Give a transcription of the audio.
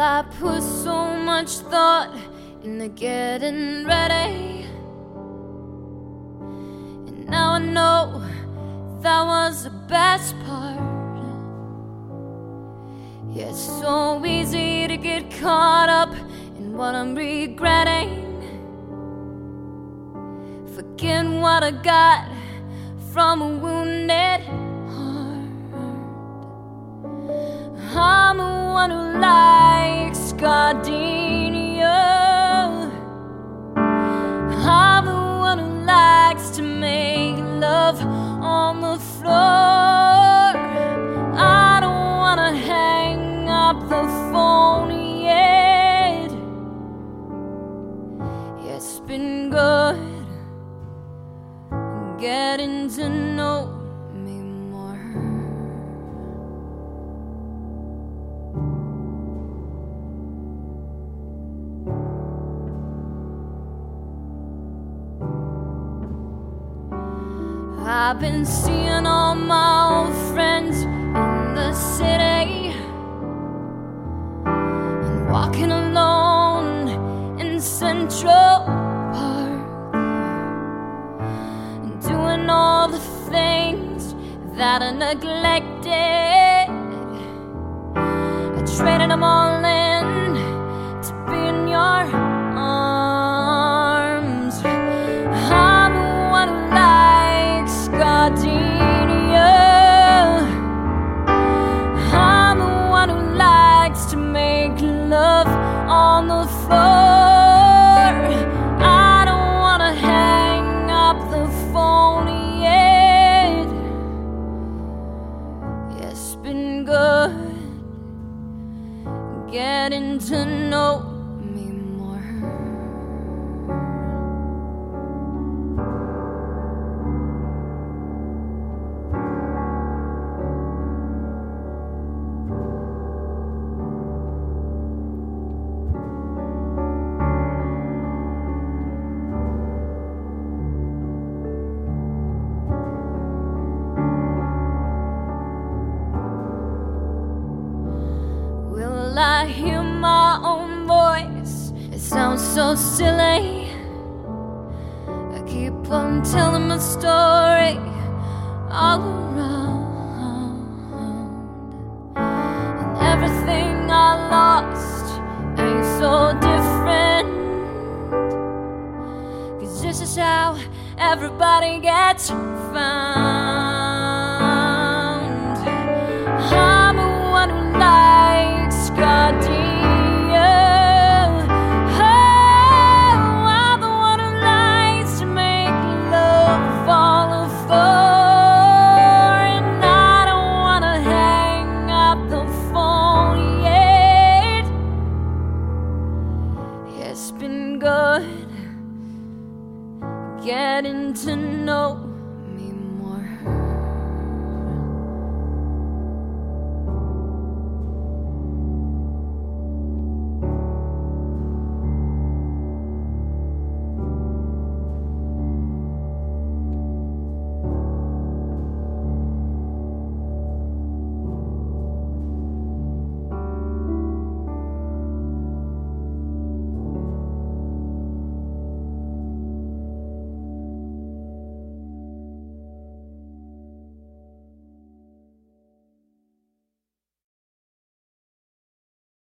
I put so much thought into getting ready. And now I know that was the best part. Yeah, it's so easy to get caught up in what I'm regretting. Forget what I got from a wounded heart. I'm the one who likes gardenia. I'm the one who likes to make love on the floor. I don't wanna hang up the phone yet. It's been good getting to know. I've been seeing all my old friends in the city and walking alone in Central Park and doing all the things that I neglected. I traded them all the floor. I don't wanna hang up the phone yet. It's been good getting to know I hear my own voice? It sounds so silly. I keep on telling my story all around. And everything I lost ain't so different. Cause this is how everybody gets found. Good. Getting to know